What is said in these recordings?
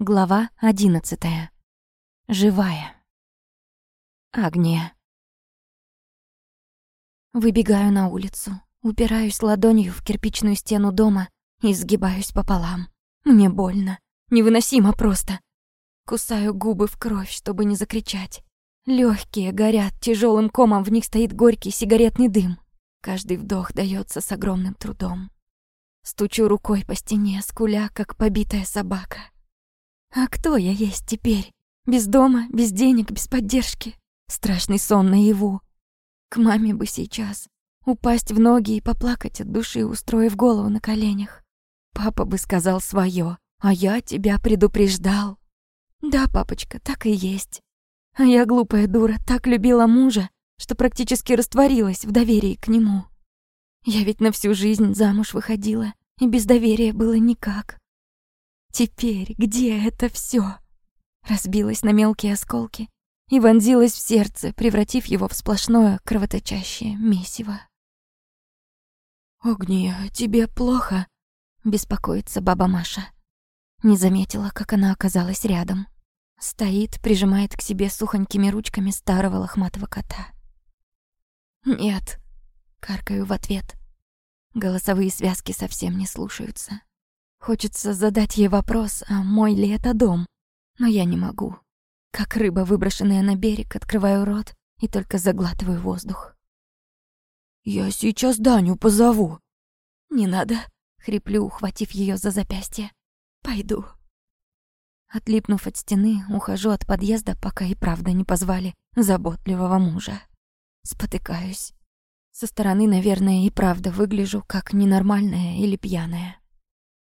Глава одиннадцатая. Живая. Агния. Выбегаю на улицу, упираюсь ладонью в кирпичную стену дома и сгибаюсь пополам. Мне больно, невыносимо просто. Кусаю губы в кровь, чтобы не закричать. Лёгкие горят, тяжелым комом в них стоит горький сигаретный дым. Каждый вдох даётся с огромным трудом. Стучу рукой по стене, скуля, как побитая собака. А кто я есть теперь? Без дома, без денег, без поддержки. Страшный сон наяву. К маме бы сейчас. Упасть в ноги и поплакать от души, устроив голову на коленях. Папа бы сказал своё, а я тебя предупреждал. Да, папочка, так и есть. А я, глупая дура, так любила мужа, что практически растворилась в доверии к нему. Я ведь на всю жизнь замуж выходила, и без доверия было никак. Теперь где это все? Разбилось на мелкие осколки и вонзилось в сердце, превратив его в сплошное кровоточащее месиво. «Огния, тебе плохо?» — беспокоится баба Маша. Не заметила, как она оказалась рядом. Стоит, прижимает к себе сухонькими ручками старого лохматого кота. «Нет», — каркаю в ответ. Голосовые связки совсем не слушаются. Хочется задать ей вопрос, а мой ли это дом? Но я не могу. Как рыба, выброшенная на берег, открываю рот и только заглатываю воздух. «Я сейчас Даню позову». «Не надо», — хриплю, ухватив ее за запястье. «Пойду». Отлипнув от стены, ухожу от подъезда, пока и правда не позвали заботливого мужа. Спотыкаюсь. Со стороны, наверное, и правда выгляжу как ненормальная или пьяная.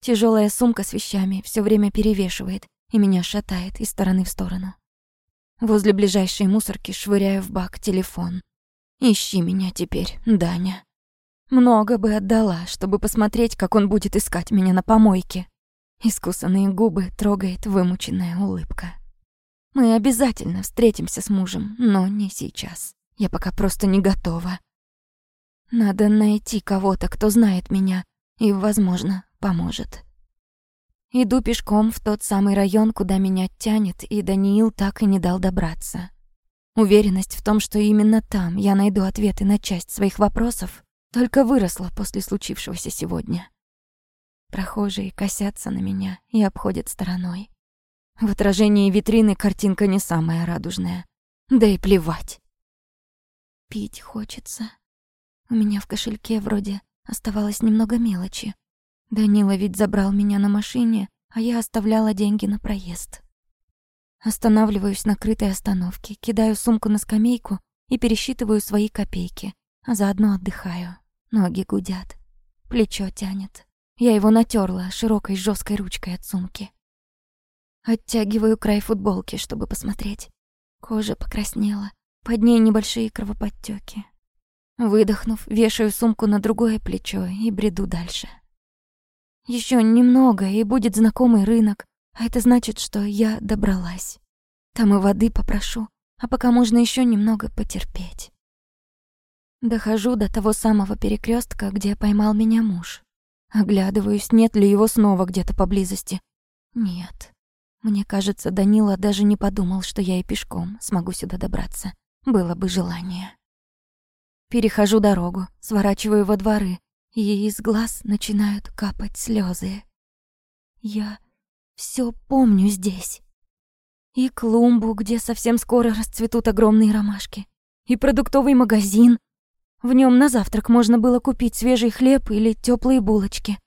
Тяжелая сумка с вещами все время перевешивает и меня шатает из стороны в сторону. Возле ближайшей мусорки швыряю в бак телефон. Ищи меня теперь, Даня. Много бы отдала, чтобы посмотреть, как он будет искать меня на помойке. Искусанные губы трогает вымученная улыбка. Мы обязательно встретимся с мужем, но не сейчас. Я пока просто не готова. Надо найти кого-то, кто знает меня и, возможно, поможет. Иду пешком в тот самый район, куда меня тянет, и Даниил так и не дал добраться. Уверенность в том, что именно там я найду ответы на часть своих вопросов, только выросла после случившегося сегодня. Прохожие косятся на меня и обходят стороной. В отражении витрины картинка не самая радужная. Да и плевать. Пить хочется. У меня в кошельке вроде оставалось немного мелочи. Данила ведь забрал меня на машине, а я оставляла деньги на проезд. Останавливаюсь на крытой остановке, кидаю сумку на скамейку и пересчитываю свои копейки, а заодно отдыхаю. Ноги гудят, плечо тянет. Я его натерла широкой жесткой ручкой от сумки. Оттягиваю край футболки, чтобы посмотреть. Кожа покраснела, под ней небольшие кровоподтеки. Выдохнув, вешаю сумку на другое плечо и бреду дальше. Еще немного, и будет знакомый рынок, а это значит, что я добралась. Там и воды попрошу, а пока можно еще немного потерпеть. Дохожу до того самого перекрестка, где поймал меня муж. Оглядываюсь, нет ли его снова где-то поблизости. Нет. Мне кажется, Данила даже не подумал, что я и пешком смогу сюда добраться. Было бы желание. Перехожу дорогу, сворачиваю во дворы, и из глаз начинают капать слезы. Я все помню здесь. И клумбу, где совсем скоро расцветут огромные ромашки, и продуктовый магазин. В нем на завтрак можно было купить свежий хлеб или теплые булочки.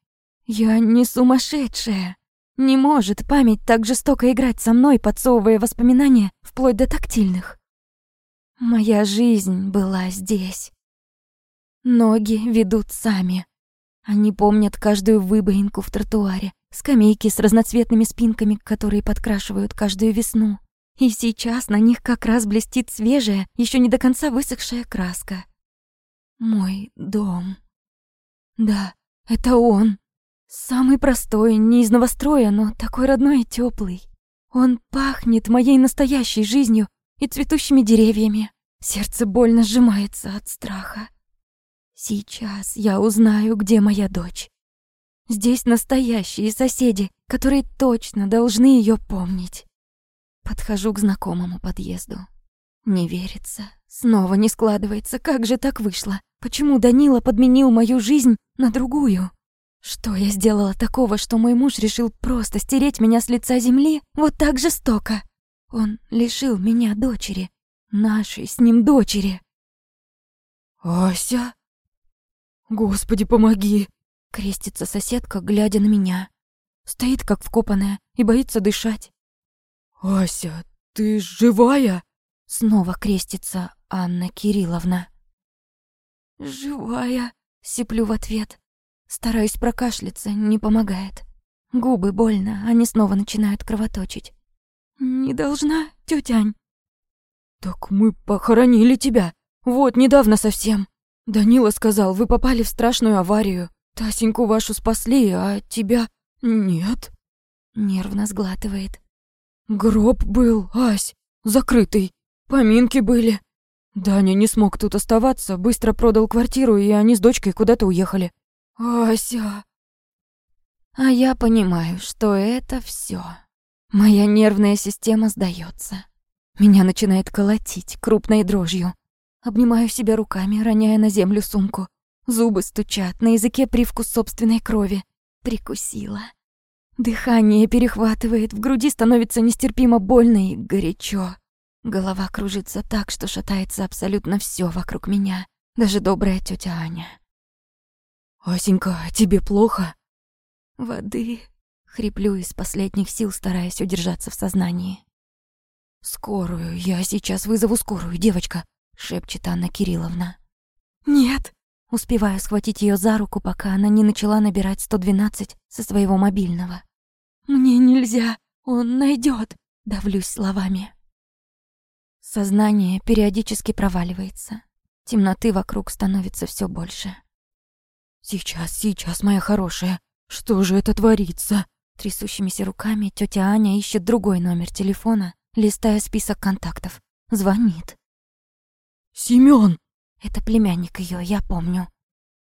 Я не сумасшедшая. Не может память так жестоко играть со мной, подсовывая воспоминания вплоть до тактильных. Моя жизнь была здесь. Ноги ведут сами. Они помнят каждую выбоинку в тротуаре, скамейки с разноцветными спинками, которые подкрашивают каждую весну. И сейчас на них как раз блестит свежая, еще не до конца высохшая краска. Мой дом. Да, это он. Самый простой, не из новостроя, но такой родной и теплый. Он пахнет моей настоящей жизнью и цветущими деревьями. Сердце больно сжимается от страха. Сейчас я узнаю, где моя дочь. Здесь настоящие соседи, которые точно должны ее помнить. Подхожу к знакомому подъезду. Не верится. Снова не складывается. Как же так вышло? Почему Данила подменил мою жизнь на другую? Что я сделала такого, что мой муж решил просто стереть меня с лица земли вот так жестоко? Он лишил меня дочери. Нашей с ним дочери. «Ася? Господи, помоги!» Крестится соседка, глядя на меня. Стоит как вкопанная и боится дышать. «Ася, ты живая?» Снова крестится Анна Кирилловна. «Живая?» — сиплю в ответ. Стараюсь прокашляться, не помогает. Губы больно, они снова начинают кровоточить. «Не должна, тётя Ань?» «Так мы похоронили тебя. Вот, недавно совсем. Данила сказал, вы попали в страшную аварию. Тасеньку вашу спасли, а тебя нет». Нервно сглатывает. «Гроб был, Ась, закрытый. Поминки были. Даня не смог тут оставаться, быстро продал квартиру, и они с дочкой куда-то уехали. Ася. А я понимаю, что это все. Моя нервная система сдается. Меня начинает колотить крупной дрожью. Обнимаю себя руками, роняя на землю сумку. Зубы стучат, на языке привкус собственной крови. Прикусила. Дыхание перехватывает, в груди становится нестерпимо больно и горячо. Голова кружится так, что шатается абсолютно все вокруг меня, даже добрая тетя Аня. «Асенька, тебе плохо?» «Воды», — хриплю из последних сил, стараясь удержаться в сознании. «Скорую, я сейчас вызову скорую, девочка», — шепчет Анна Кирилловна. «Нет», — успеваю схватить ее за руку, пока она не начала набирать 112 со своего мобильного. «Мне нельзя, он найдет, давлюсь словами. Сознание периодически проваливается. Темноты вокруг становится все больше. «Сейчас, сейчас, моя хорошая, что же это творится?» Трясущимися руками тетя Аня ищет другой номер телефона, листая список контактов. Звонит. Семён! Это племянник ее, я помню.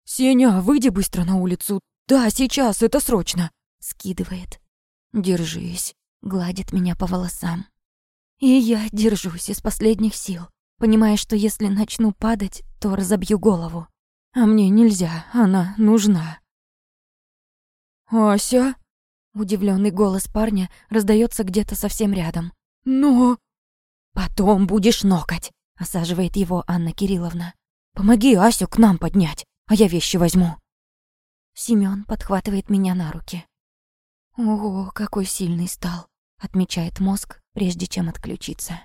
«Сеня, выйди быстро на улицу. Да, сейчас, это срочно!» Скидывает. «Держись», — гладит меня по волосам. И я держусь из последних сил, понимая, что если начну падать, то разобью голову. А мне нельзя, она нужна. «Ася?» Удивленный голос парня раздается где-то совсем рядом. «Но...» «Потом будешь нокать», — осаживает его Анна Кирилловна. «Помоги Асю к нам поднять, а я вещи возьму». Семён подхватывает меня на руки. «Ого, какой сильный стал», — отмечает мозг, прежде чем отключиться.